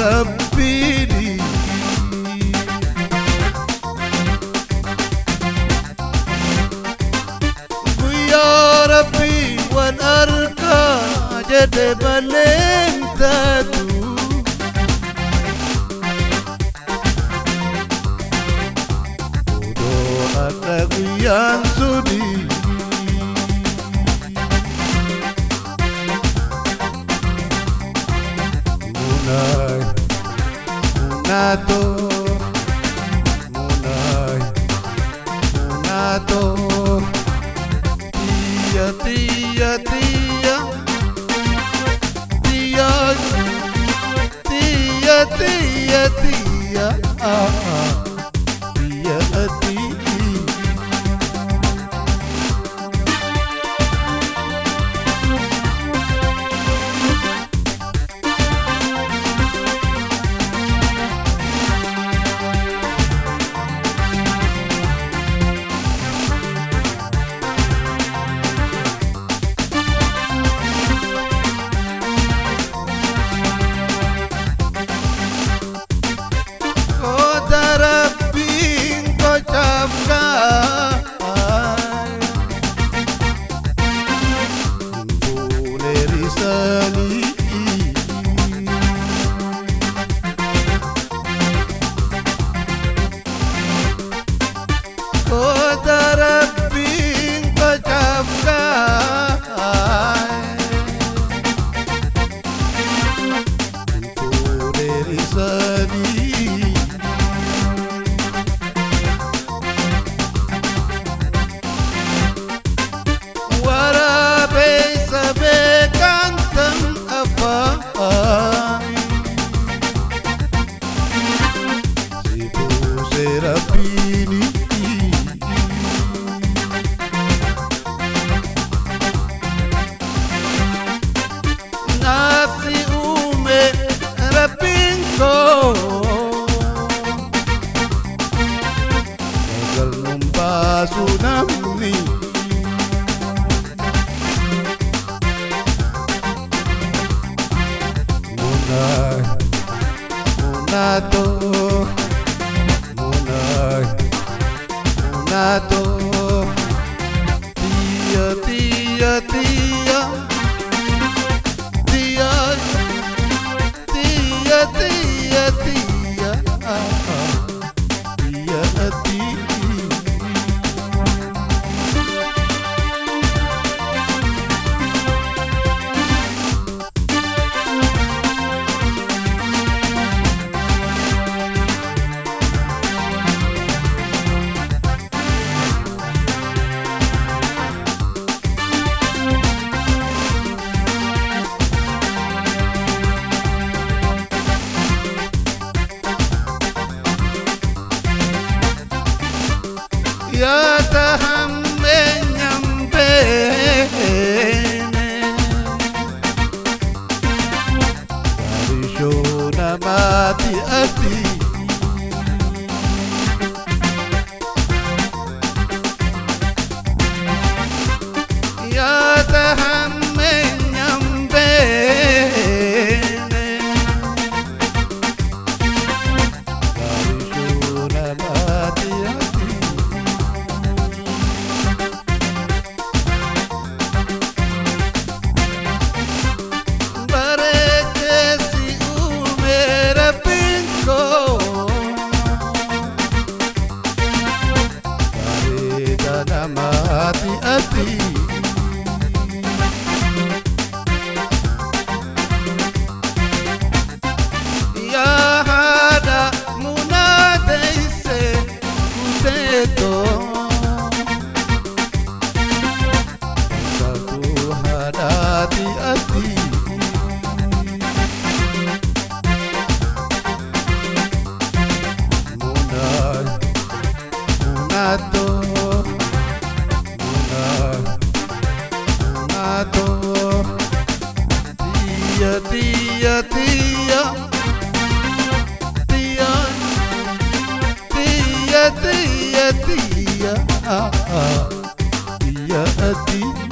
ربيني ويا ربي وأنا اركع جدبا انت ودوءك وياك munato, munay, munato, tia, tia, tia, tia, tia, tia, tia, ah, ah, tia, tia. Buuse rabbiini naafsi uume rabbiin koo Nagal nung nato. Tía, tía, tía. Tía, tía, tía. Mati ati Munay, munato, munay, munato, tia, tia, tia, tia, tia, tia, tia, ah, ah, tia, tia.